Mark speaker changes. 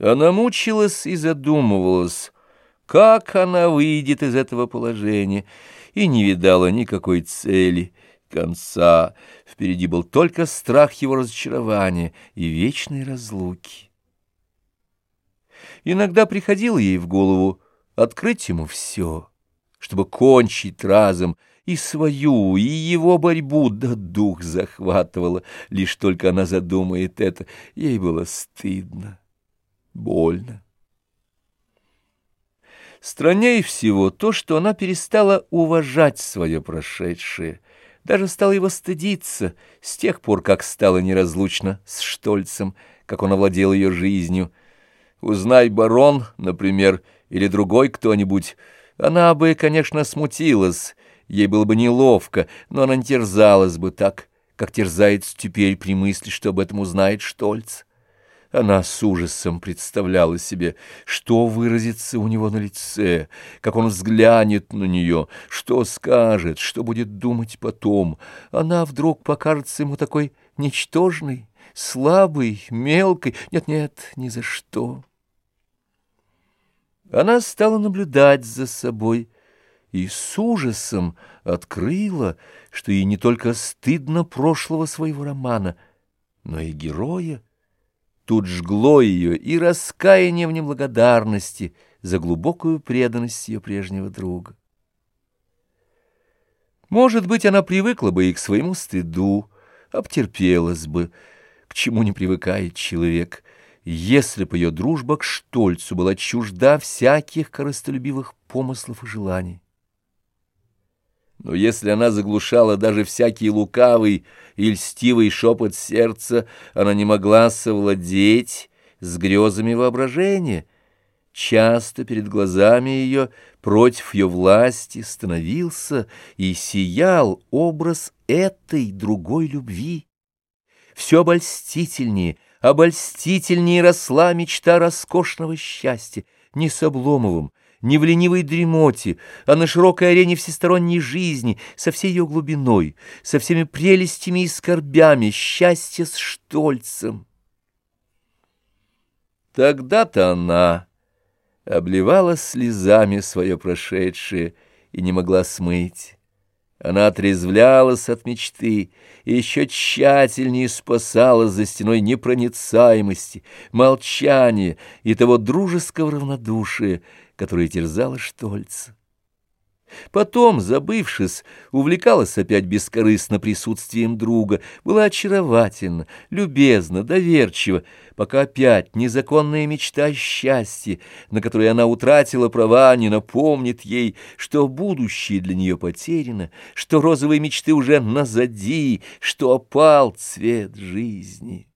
Speaker 1: Она мучилась и задумывалась, как она выйдет из этого положения, и не видала никакой цели, конца. Впереди был только страх его разочарования и вечной разлуки. Иногда приходило ей в голову открыть ему все, чтобы кончить разом и свою, и его борьбу, да дух захватывала, лишь только она задумает это, ей было стыдно больно. Страннее всего то, что она перестала уважать свое прошедшее, даже стала его стыдиться с тех пор, как стала неразлучна с Штольцем, как он овладел ее жизнью. Узнай барон, например, или другой кто-нибудь, она бы, конечно, смутилась, ей было бы неловко, но она терзалась бы так, как терзается теперь при мысли, что об этом узнает Штольц. Она с ужасом представляла себе, что выразится у него на лице, как он взглянет на нее, что скажет, что будет думать потом. Она вдруг покажется ему такой ничтожной, слабой, мелкой. Нет-нет, ни за что. Она стала наблюдать за собой и с ужасом открыла, что ей не только стыдно прошлого своего романа, но и героя, Тут жгло ее и раскаяние в неблагодарности за глубокую преданность ее прежнего друга. Может быть, она привыкла бы и к своему стыду, обтерпелась бы, к чему не привыкает человек, если бы ее дружба к Штольцу была чужда всяких корыстолюбивых помыслов и желаний. Но если она заглушала даже всякий лукавый и льстивый шепот сердца, она не могла совладеть с грезами воображения. Часто перед глазами ее, против ее власти, становился и сиял образ этой другой любви. Все обольстительнее, обольстительнее росла мечта роскошного счастья, не с Обломовым, не в ленивой дремоте, а на широкой арене всесторонней жизни, со всей ее глубиной, со всеми прелестями и скорбями, счастье с Штольцем. Тогда-то она обливала слезами свое прошедшее и не могла смыть. Она отрезвлялась от мечты и еще тщательнее спасалась за стеной непроницаемости, молчания и того дружеского равнодушия, которое терзало Штольца. Потом, забывшись, увлекалась опять бескорыстно присутствием друга, была очаровательна, любезна, доверчива, пока опять незаконная мечта счастья, на которой она утратила права, не напомнит ей, что будущее для нее потеряно, что розовые мечты уже назади, что опал цвет жизни.